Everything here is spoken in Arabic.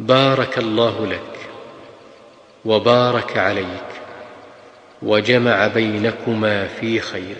بارك الله لك وبارك عليك وجمع بينكما في خير.